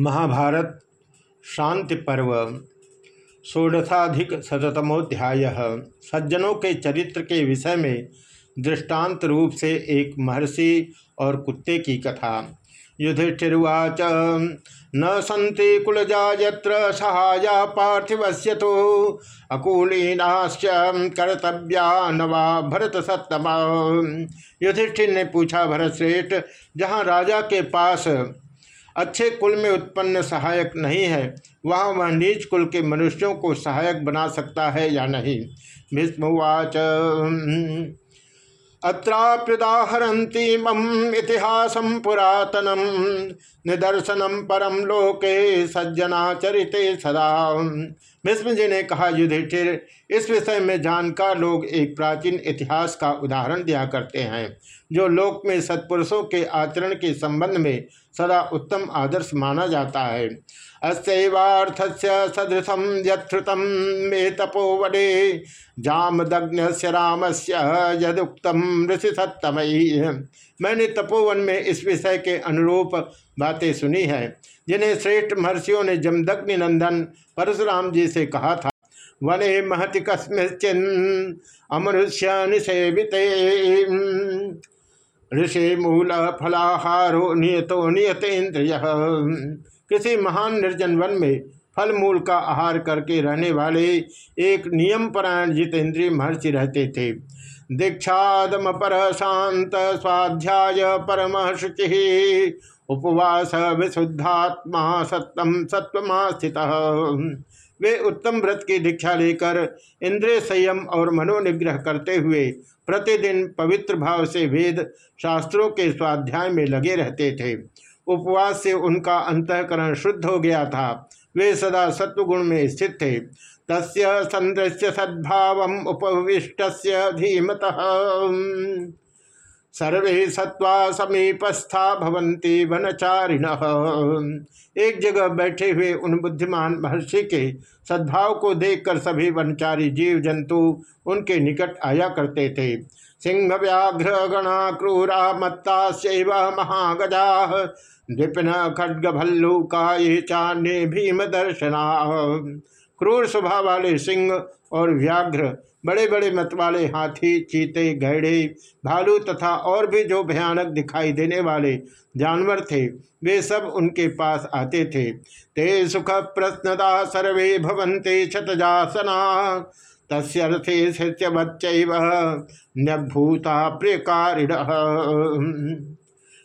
महाभारत शांति पर्व षोडशाधिक शतमोध्याय सज्जनों के चरित्र के विषय में दृष्टांत रूप से एक महर्षि और कुत्ते की कथा। युधिष्ठिर्वाच, न सन्ति कुलजा यत्र सहाया पार्थिवस्य तो अकूलीनाश्च कर्तव्या नवा भरत सत्तमा युधिष्ठिर ने पूछा भरत श्रेष्ठ जहाँ राजा के पास अच्छे कुल में उत्पन्न सहायक नहीं है, वहाँ वह नीच कुल के मनुष्यों को सहायक बना सकता है या नहीं? भीष्मवाच अत्राप्युदाहरती मम इतिहासम पुरातनम निदर्शनम परम लोके सज्जना चरित सदा। भीष्म जी ने कहा युधिष्ठिर इस विषय में जानकार लोग एक प्राचीन इतिहास का उदाहरण दिया करते हैं, जो लोक में सत्पुरुषों के आचरण के संबंध में सदा उत्तम आदर्श माना जाता है। अस्वार्थ से सदृशम यथ्रुतम मे तपोवडे जामदग्न से राम से यदुक्तम ऋषि सत्तमयी मैंने तपोवन में इस विषय के अनुरूप बातें सुनी है, जिन्हें श्रेष्ठ महर्षियों ने जमदग्नि नंदन परशुराम जी से कहा था, वने महति कस्मिन अमनुष्य निषेवित ऋषि मूल फलाहारो नियतो नियतेन्द्रिय। किसी महान निर्जन वन में फल मूल का आहार करके रहने वाले एक नियम परायण जितेंद्रीय महर्षि रहते थे। दीक्षादम पर शांत स्वाध्याय परम शुचि उपवास विशुद्धात्मा सत्यम सत्वमा स्थित वे उत्तम व्रत की दीक्षा लेकर इंद्रिय संयम और मनोनिग्रह करते हुए प्रतिदिन पवित्र भाव से वेद शास्त्रों के स्वाध्याय में लगे रहते थे। उपवास से उनका अंतकरण शुद्ध हो गया था। वे सदा सत्वगुण में स्थित थे। तस्य संदृश्य सद्भाव उपविष्ट धीमत। सर्वे सत्वा समीपस्था भवंती वनचारिण। एक जगह बैठे हुए उन बुद्धिमान महर्षि के सद्भाव को देखकर सभी वनचारी जीव जंतु उनके निकट आया करते थे। सिंह व्याघ्र गणा क्रूरा मत्ता शैव महागजा। विपिन खड्ग भल्लुका ये चान्य भीम दर्शना क्रूर स्वभाव वाले सिंह और व्याघ्र बड़े बड़े मत वाले हाथी, चीते, गैड़े, भालू तथा और भी जो भयानक दिखाई देने वाले जानवर थे, वे सब उनके पास आते थे। ते सुख प्रश्नदा सर्वे भवंते क्षतजासना तस्थे शिष्यवच्चैव न्यभूता प्रियकारिण।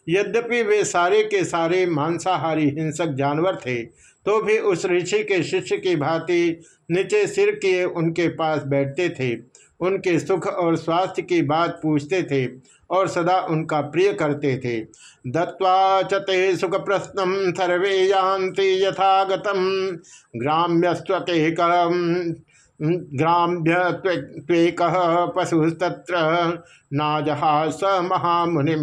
यद्यपि वे सारे के सारे मांसाहारी हिंसक जानवर थे तो भी उस ऋषि के शिष्य की भांति नीचे सिर किए उनके पास बैठते थे। उनके सुख और स्वास्थ्य की बात पूछते थे और सदा उनका प्रिय करते थे। दत्वा चते सुख प्रश्न सर्वे यान्ति यथागतम। ग्राम्यस्वके ग्राम्य त्वेक पशुस्तत्र नाजहा स महामुनि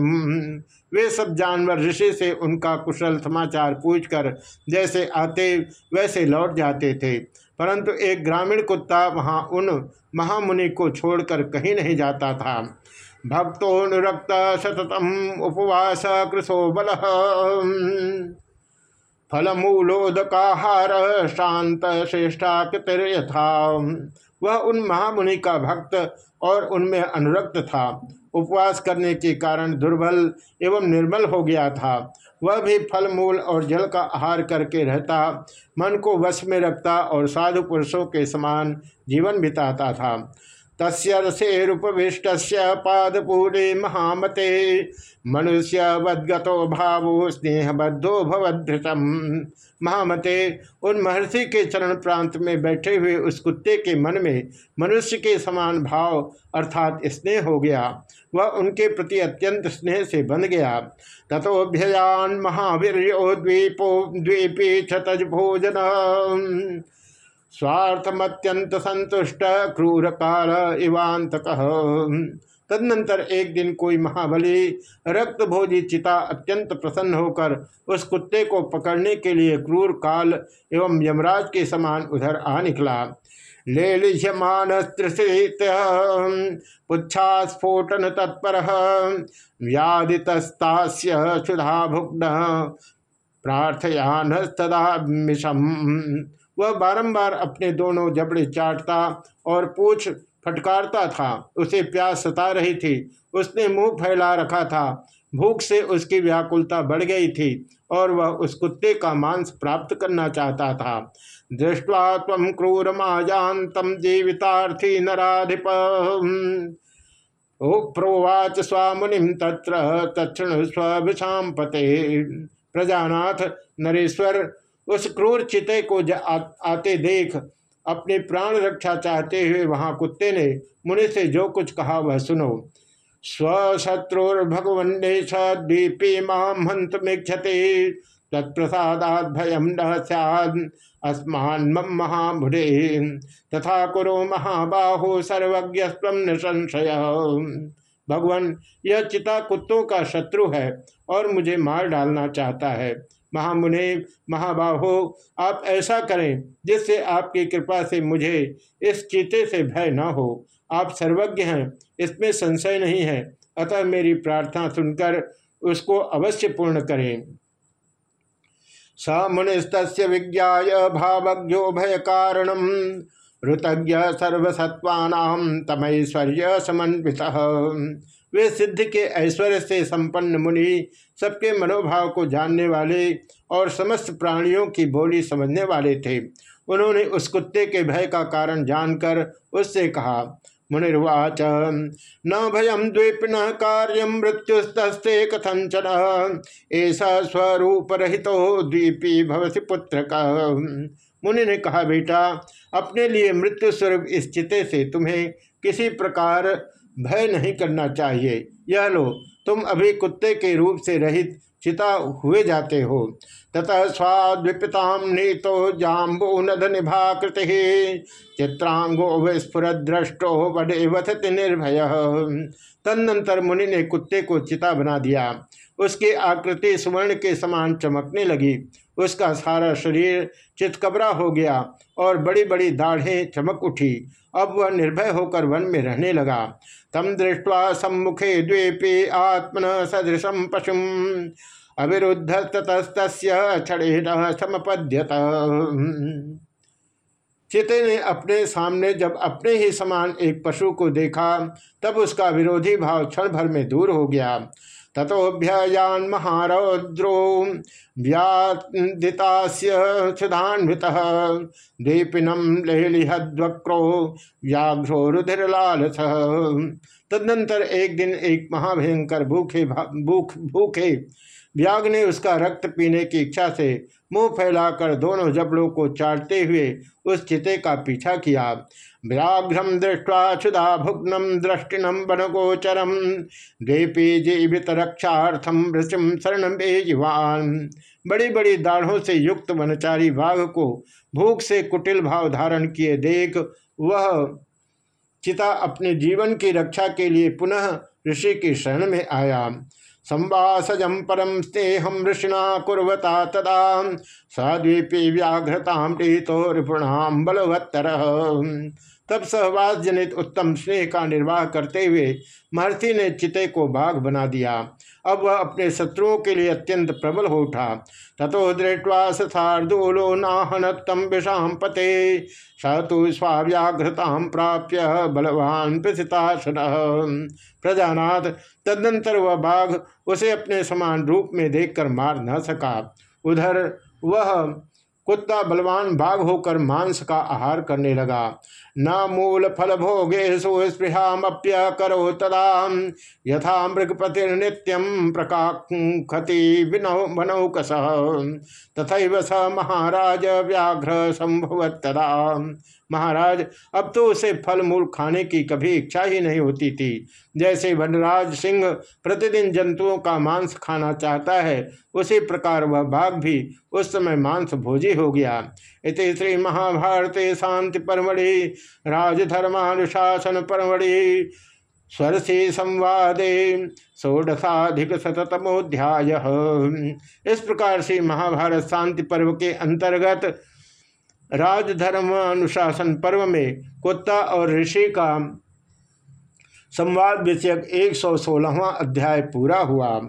वे सब जानवर ऋषि से उनका कुशल समाचार पूछकर जैसे आते वैसे लौट जाते थे। परंतु एक ग्रामीण कुत्ता वहाँ उन महामुनि को छोड़कर कहीं नहीं जाता था। भक्तोनुरक्त सततम उपवास कृशो बल। फलमूलोदकाहार शांत कृतर्यथा वह उन महामुनि का भक्त और उनमें अनुरक्त था। उपवास करने के कारण दुर्बल एवं निर्मल हो गया था। वह भी फल मूल और जल का आहार करके रहता, मन को वश में रखता और साधु पुरुषों के समान जीवन बिताता था। तस्ेरुपविष्ट पादपूरे महामते। मनुष्य वदगतो भावो, स्नेहबद्धो भवधृतम महामते, उन महर्षि के चरण प्रांत में बैठे हुए उस कुत्ते के मन में मनुष्य के समान भाव अर्थात स्नेह हो गया। वह उनके प्रति अत्यंत स्नेह से बन गया। तथोभ्ययान महावीर द्वीपो, द्वीपी छतज भोजन स्वार्थमत्यंत संतुष्ट क्रूर काल इवांत तदनंतर एक दिन कोई महाबली रक्त भोजी चिता अत्यंत प्रसन्न होकर उस कुत्ते को पकड़ने के लिए क्रूर काल एवं यमराज के समान उधर आ निकला। लेलिह्यमान पुच्छा स्फोटन तत्पर व्याधितस्ता क्षुधा भुग्न प्रार्थयान तदा वह बारंबार अपने दोनों जबड़े चाटता और पूछ फटकारता था। उसे प्यास सता रही थी। उसने मुँह फैला रखा था। भूख से उसकी व्याकुलता बढ़ गई थी और वह उस कुत्ते का मांस प्राप्त करना चाहता था। दृष्टवा तम क्रूर माजातम जीवितार्थी नाधिप प्रोवाच स्वामुनिम तत्र तत्ण स्वभिषाम पते प्रजानाथ नरेश्वर उस क्रूर चिते को आ, आते देख अपने प्राण रक्षा चाहते हुए वहाँ कुत्ते ने मुनि से जो कुछ कहा वह सुनो। स्वशत्रुर्भगवन्देश द्वीपी माम हंत मेक्षते तत्प्रसादात भयम न सस्मान महाभुरे तथा कुरो महाबाहो सर्वज्ञ न संशय भगवान यह चिता कुत्तों का शत्रु है और मुझे मार डालना चाहता है। महामुने, महाबाहो, आप ऐसा करें जिससे आपकी कृपा से मुझे इस चीते से भय न हो। आप सर्वज्ञ हैं, इसमें संशय नहीं है। अतः मेरी प्रार्थना सुनकर उसको अवश्य पूर्ण करें। स मुनिस्त विज्ञा भावज्ञो भय कारणम ऋतज्ञ सर्वसत्वा तमैश्वर्य समन्वित। वे सिद्ध के ऐश्वर्य से संपन्न मुनि, सबके मनोभाव को जानने वाले और समस्त प्राणियों की बोली समझने वाले थे। उन्होंने उस कुत्ते के भय का कारण जानकर उससे कहा, मुनिर्वाच, न भयम द्वीप न कार्य मृत्युस्ते कथंचन ऐसा स्वरूप रहितो द्वीपी भवसी पुत्र का मुनि ने कहा, बेटा, अपने लिए मृत्यु स्वरूप इस चिते से तुम्हें किसी प्रकार भय नहीं करना चाहिए। यह लो, तुम अभी कुत्ते के रूप से रहित चिता हुए जाते हो। ततः स्वाद्विपिताम नीतो जाम्बो नद निभाकृति। चित्रांगो विस्फुर दृष्टो बड़े वथति निर्भय। तदनंतर मुनि ने कुत्ते को चिता बना दिया। उसकी आकृति सुवर्ण के समान चमकने लगी। उसका सारा शरीर चितकबरा हो गया और बड़ी बड़ी दाढ़ें चमक उठी। अब वह निर्भय होकर वन में रहने लगा। तम दृष्ट्वा सम्मुखे द्वेपी आत्मन सदृशम पशुम। अविरुद्ध ततस्त क्षण समपद्यत। चिते ने अपने सामने जब अपने ही समान एक पशु को देखा, तब उसका विरोधी भाव क्षण भर में दूर हो गया। तथोभ्ययान महारौद्रो व्यादितान्वित दीपिनम लेलिहद्वक्रो व्याघ्रो रुधिरलाल तदनंतर एक दिन एक महाभयंकर भूखे भूख भूखे व्याग ने उसका रक्त पीने की इच्छा से मुँह फैलाकर दोनों जबड़ों को चाटते हुए उस चिते का पीछा किया। व्याघ्रम दृष्टवा क्षुदा भुग्नम दृष्टिनम बनगोचरम द्वीपी जीवित रक्षार्थम ऋषिम शरण बेजवान बड़ी बड़ी दाढ़ों से युक्त वनचारी बाघ को भूख से कुटिल भाव धारण किए देख वह चिता अपने जीवन की रक्षा के लिए पुनः ऋषि की शरण में आया। संवासजम परम स्नेहम ऋषिणा कुरता तदा। सद्वीपी व्याघ्रताम प्रीतो रिपुणाम बलवत्तर। तब सहवास जनित उत्तम स्नेह का निर्वाह करते हुए महर्षि ने चिते को बाघ बना दिया। अब वह अपने शत्रुओं के लिए अत्यंत प्रबल हो उठा। तथो दृष्टवा सार्दूलो नाहनतम विषाम पते। स तो स्वाव्याघ्रताम प्राप्य बलवान प्रसिताशन। प्रजानाथ, तदनंतर वह बाघ उसे अपने समान रूप में देखकर मार न सका। उधर वह कुत्ता बलवान भाग होकर मांस का आहार करने लगा। न मूल फल भोगे सुस्पृहाम्य करो तदा यथा मृगपतिर्नित्यम प्रकाखति बनौकस तथा स महाराज व्याघ्र संभव तदा महाराज, अब तो उसे फल मूल खाने की कभी इच्छा ही नहीं होती थी। जैसे वनराज सिंह प्रतिदिन जंतुओं का मांस खाना चाहता है, उसी प्रकार वह बाघ भी उस समय मांस भोजी हो गया। इस श्री महाभारत शांति परमढ़ि, राजधर्मानुशासन परमढ़ि। स्वरसी संवादे, षोडशाधिक शतमोध्याय इस प्रकार से महाभारत शांति पर्व के अंतर्गत राजधर्म अनुशासन पर्व में कुत्ता और ऋषि का संवाद विषयक एक सौ सोलहवा अध्याय पूरा हुआ।